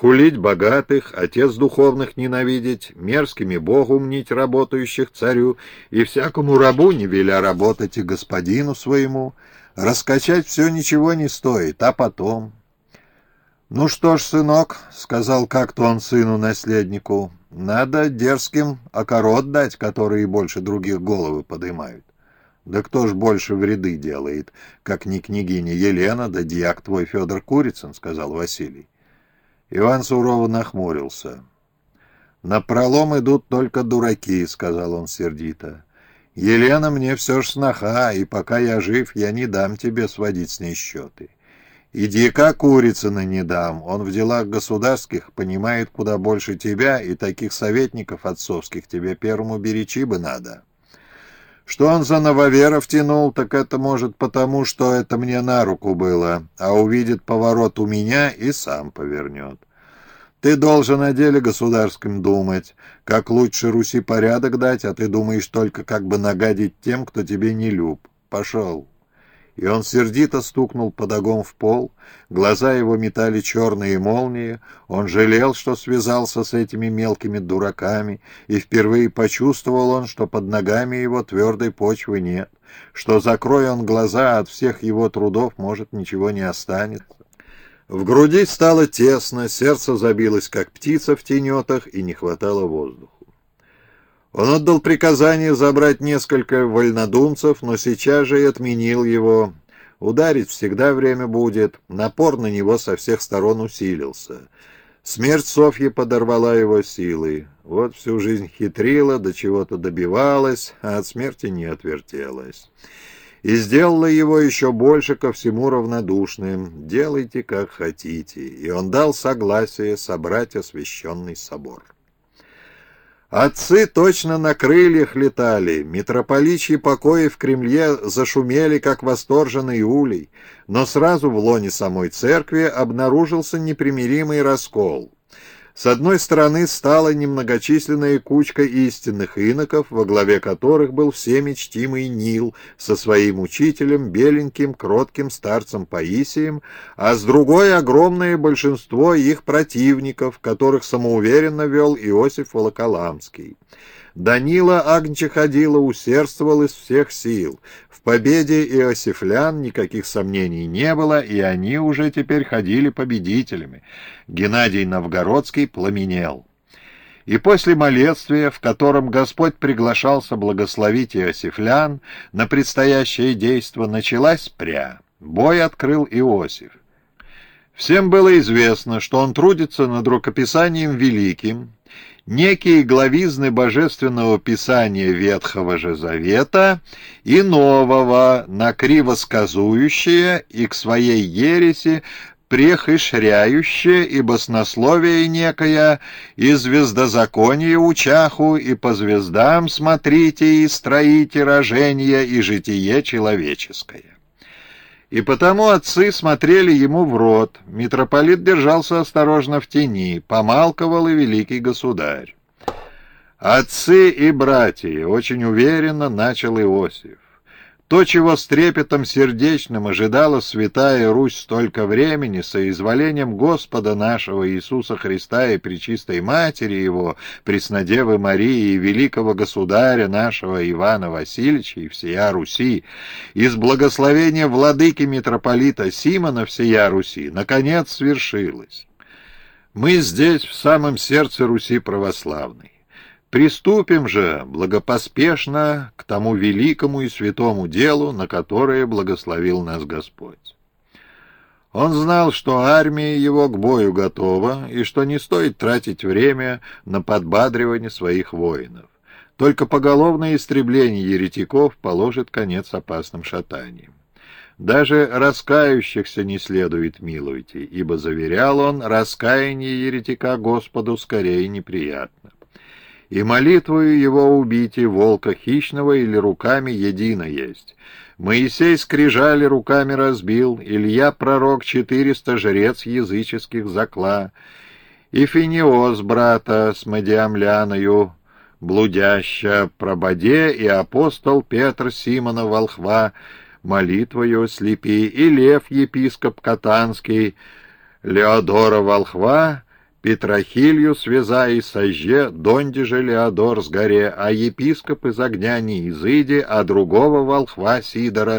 хулить богатых, отец духовных ненавидеть, мерзкими Богу мнить работающих царю, и всякому рабу не веля работать и господину своему, раскачать все ничего не стоит, а потом... «Ну что ж, сынок», — сказал как-то он сыну-наследнику, — «надо дерзким окорот дать, которые больше других головы подымают». «Да кто ж больше вреды делает, как не княгиня Елена, да дьяк твой Федор Курицын», — сказал Василий. Иван сурово нахмурился. «На пролом идут только дураки», — сказал он сердито. «Елена мне все ж сноха, и пока я жив, я не дам тебе сводить с ней счеты. И дьяка Курицына не дам, он в делах государских понимает куда больше тебя, и таких советников отцовских тебе первому беречи бы надо». Что он за нововеров тянул, так это может потому, что это мне на руку было, а увидит поворот у меня и сам повернет. Ты должен о деле государском думать, как лучше Руси порядок дать, а ты думаешь только как бы нагадить тем, кто тебе не люб. Пошел и он сердито стукнул подогом в пол, глаза его метали черные молнии, он жалел, что связался с этими мелкими дураками, и впервые почувствовал он, что под ногами его твердой почвы нет, что, закроя он глаза, от всех его трудов, может, ничего не останется. В груди стало тесно, сердце забилось, как птица в тенетах, и не хватало воздуха. Он отдал приказание забрать несколько вольнодумцев, но сейчас же и отменил его. Ударить всегда время будет, напор на него со всех сторон усилился. Смерть Софьи подорвала его силой. Вот всю жизнь хитрила, до чего-то добивалась, а от смерти не отвертелась. И сделала его еще больше ко всему равнодушным. Делайте, как хотите. И он дал согласие собрать освященный собор. Отцы точно на крыльях летали, митрополичьи покои в Кремле зашумели, как восторженный улей, но сразу в лоне самой церкви обнаружился непримиримый раскол. С одной стороны стала немногочисленная кучка истинных иноков, во главе которых был всеми чтимый Нил со своим учителем, беленьким, кротким старцем Паисием, а с другой — огромное большинство их противников, которых самоуверенно вел Иосиф Волоколамский. Данила Агнчеходила усердствовал из всех сил. В победе иосифлян никаких сомнений не было, и они уже теперь ходили победителями. Геннадий Новгородский пламенел. И после молествия, в котором Господь приглашался благословить иосифлян, на предстоящее действо началась пря. Бой открыл Иосиф. Всем было известно, что он трудится над рукописанием великим, некие главизны божественного писания Ветхого же Завета и Нового, на кривосказующие и к своей ереси прехышряющее и баснословие некое, и звездозаконие учаху, и по звездам смотрите, и строите рожение, и житие человеческое. И потому отцы смотрели ему в рот. Митрополит держался осторожно в тени, помалковал и великий государь. «Отцы и братья!» — очень уверенно начал Иосиф. То, чего с трепетом сердечным ожидала святая Русь столько времени, соизволением Господа нашего Иисуса Христа и Пречистой Матери Его, Преснодевы Марии и великого государя нашего Ивана Васильевича и всея Руси, из благословения владыки митрополита Симона всея Руси, наконец свершилось. Мы здесь, в самом сердце Руси православной. Приступим же благопоспешно к тому великому и святому делу, на которое благословил нас Господь. Он знал, что армия его к бою готова, и что не стоит тратить время на подбадривание своих воинов. Только поголовное истребление еретиков положит конец опасным шатаниям. Даже раскающихся не следует милуйте, ибо, заверял он, раскаяние еретика Господу скорее неприятно и молитвою его убийте волка хищного или руками едино есть. Моисей скрижали руками разбил, Илья пророк четыреста жрец языческих закла, и Финиос брата с Мадиамляною, блудяща прободе, и апостол Петр Симона Волхва, молитвою слепи, и Лев епископ Катанский, Леодора Волхва, Петрохилью связай сожже, донде же Леодор с горе, а епископ из огня не изыди, а другого волхва Сидора